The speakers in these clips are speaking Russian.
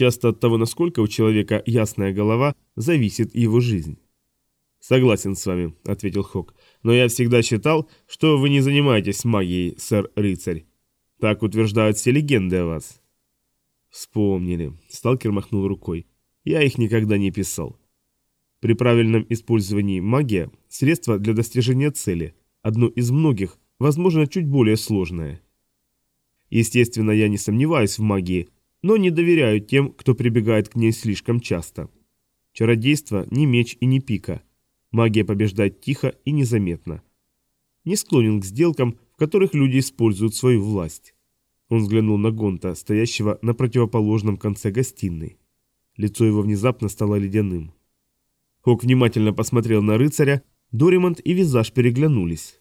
Часто от того, насколько у человека ясная голова, зависит его жизнь. «Согласен с вами», — ответил Хок. «Но я всегда считал, что вы не занимаетесь магией, сэр-рыцарь. Так утверждают все легенды о вас». «Вспомнили», — сталкер махнул рукой. «Я их никогда не писал. При правильном использовании магия – средство для достижения цели, одно из многих, возможно, чуть более сложное. Естественно, я не сомневаюсь в магии, но не доверяю тем, кто прибегает к ней слишком часто. Чародейство – не меч и не пика. Магия побеждает тихо и незаметно. Не склонен к сделкам, в которых люди используют свою власть. Он взглянул на Гонта, стоящего на противоположном конце гостиной. Лицо его внезапно стало ледяным. Хок внимательно посмотрел на рыцаря, Доримонт и Визаж переглянулись.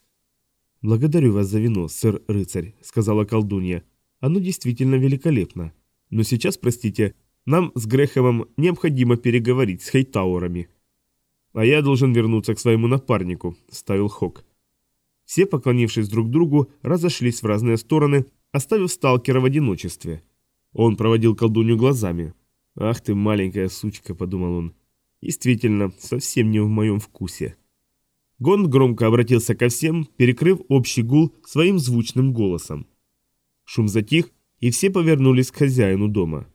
«Благодарю вас за вино, сэр-рыцарь», — сказала колдунья. «Оно действительно великолепно. Но сейчас, простите, нам с Грехемом необходимо переговорить с Хейтауэрами». «А я должен вернуться к своему напарнику», — ставил Хок. Все, поклонившись друг другу, разошлись в разные стороны, оставив сталкера в одиночестве. Он проводил колдунью глазами. «Ах ты, маленькая сучка», — подумал он. Действительно, совсем не в моем вкусе. Гонд громко обратился ко всем, перекрыв общий гул своим звучным голосом. Шум затих, и все повернулись к хозяину дома.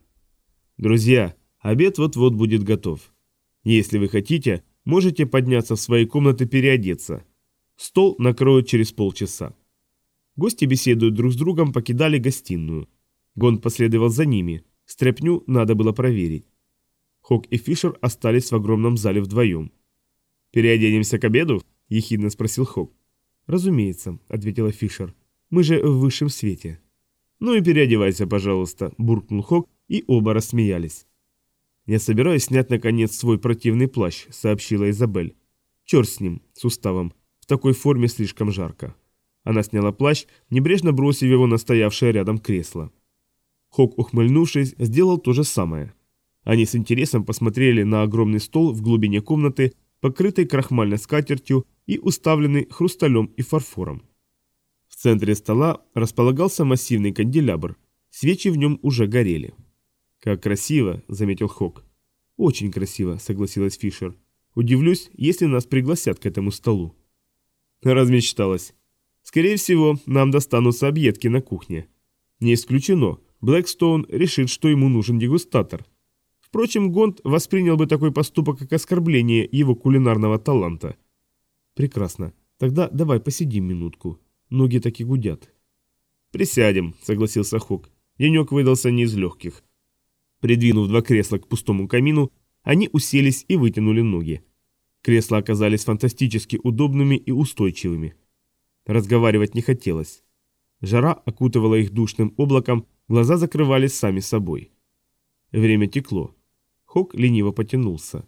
«Друзья, обед вот-вот будет готов. Если вы хотите, можете подняться в свои комнаты переодеться. Стол накроют через полчаса». Гости, беседуют друг с другом, покидали гостиную. Гонд последовал за ними. Стряпню надо было проверить. Хок и Фишер остались в огромном зале вдвоем. «Переоденемся к обеду?» – ехидно спросил Хок. «Разумеется», – ответила Фишер. «Мы же в высшем свете». «Ну и переодевайся, пожалуйста», – буркнул Хок, и оба рассмеялись. «Я собираюсь снять, наконец, свой противный плащ», – сообщила Изабель. «Черт с ним, с уставом. В такой форме слишком жарко». Она сняла плащ, небрежно бросив его на стоявшее рядом кресло. Хок, ухмыльнувшись, сделал то же самое. Они с интересом посмотрели на огромный стол в глубине комнаты, покрытый крахмальной скатертью и уставленный хрусталем и фарфором. В центре стола располагался массивный канделябр. Свечи в нем уже горели. «Как красиво», — заметил Хок. «Очень красиво», — согласилась Фишер. «Удивлюсь, если нас пригласят к этому столу». Размечталась. «Скорее всего, нам достанутся объедки на кухне. Не исключено, Блэкстоун решит, что ему нужен дегустатор». Впрочем, Гонд воспринял бы такой поступок как оскорбление его кулинарного таланта. «Прекрасно. Тогда давай посидим минутку. Ноги таки гудят». «Присядем», — согласился Хок. Денек выдался не из легких. Придвинув два кресла к пустому камину, они уселись и вытянули ноги. Кресла оказались фантастически удобными и устойчивыми. Разговаривать не хотелось. Жара окутывала их душным облаком, глаза закрывались сами собой. Время текло. Хок лениво потянулся.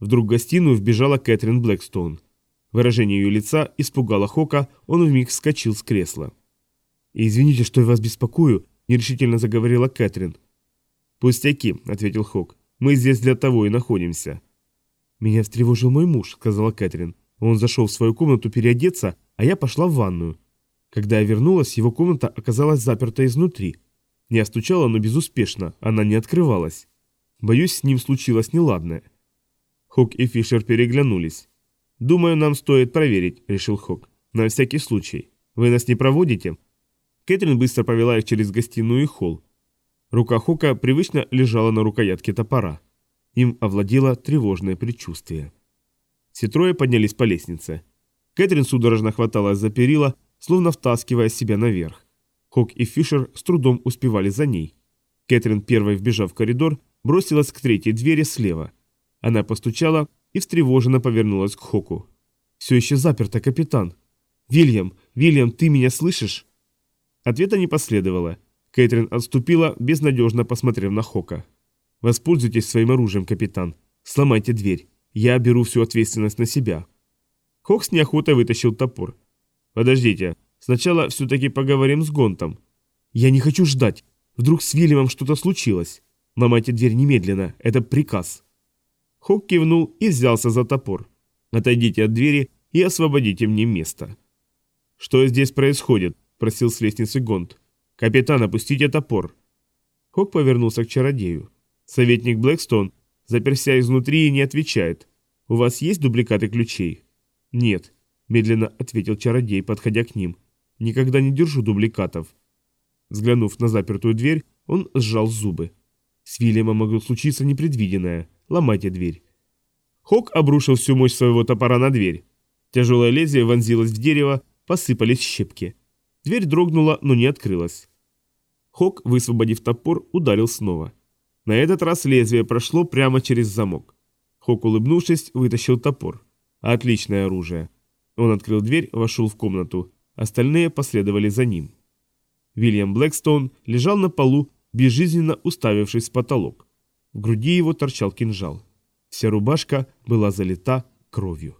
Вдруг в гостиную вбежала Кэтрин Блэкстоун. Выражение ее лица испугало Хока, он вмиг вскочил с кресла. «Извините, что я вас беспокою», — нерешительно заговорила Кэтрин. «Пустяки», — ответил Хок. «Мы здесь для того и находимся». «Меня встревожил мой муж», — сказала Кэтрин. Он зашел в свою комнату переодеться, а я пошла в ванную. Когда я вернулась, его комната оказалась заперта изнутри. Я стучала, но безуспешно, она не открывалась. Боюсь, с ним случилось неладное. Хок и Фишер переглянулись. «Думаю, нам стоит проверить», — решил Хок. «На всякий случай. Вы нас не проводите?» Кэтрин быстро повела их через гостиную и холл. Рука Хока привычно лежала на рукоятке топора. Им овладело тревожное предчувствие. Все трое поднялись по лестнице. Кэтрин судорожно хваталась за перила, словно втаскивая себя наверх. Хок и Фишер с трудом успевали за ней. Кэтрин, первой вбежав в коридор, бросилась к третьей двери слева. Она постучала и встревоженно повернулась к Хоку. «Все еще заперто, капитан!» «Вильям! Вильям, ты меня слышишь?» Ответа не последовало. Кэтрин отступила, безнадежно посмотрев на Хока. «Воспользуйтесь своим оружием, капитан. Сломайте дверь. Я беру всю ответственность на себя». Хок с неохотой вытащил топор. «Подождите. Сначала все-таки поговорим с Гонтом». «Я не хочу ждать. Вдруг с Вильямом что-то случилось». «Ломайте дверь немедленно, это приказ». Хок кивнул и взялся за топор. «Отойдите от двери и освободите мне место». «Что здесь происходит?» – просил с лестницы Гонт. «Капитан, опустите топор». Хок повернулся к чародею. Советник Блэкстон заперся изнутри и не отвечает. У вас есть дубликаты ключей? Нет, медленно ответил чародей, подходя к ним. Никогда не держу дубликатов. Взглянув на запертую дверь, он сжал зубы. С Вильямом могло случиться непредвиденное. Ломайте дверь. Хок обрушил всю мощь своего топора на дверь. Тяжелое лезвие вонзилось в дерево, посыпались щепки. Дверь дрогнула, но не открылась. Хок, высвободив топор, ударил снова. На этот раз лезвие прошло прямо через замок. Хок, улыбнувшись, вытащил топор. Отличное оружие. Он открыл дверь, вошел в комнату. Остальные последовали за ним. Вильям Блэкстоун лежал на полу, безжизненно уставившись в потолок. В груди его торчал кинжал. Вся рубашка была залита кровью.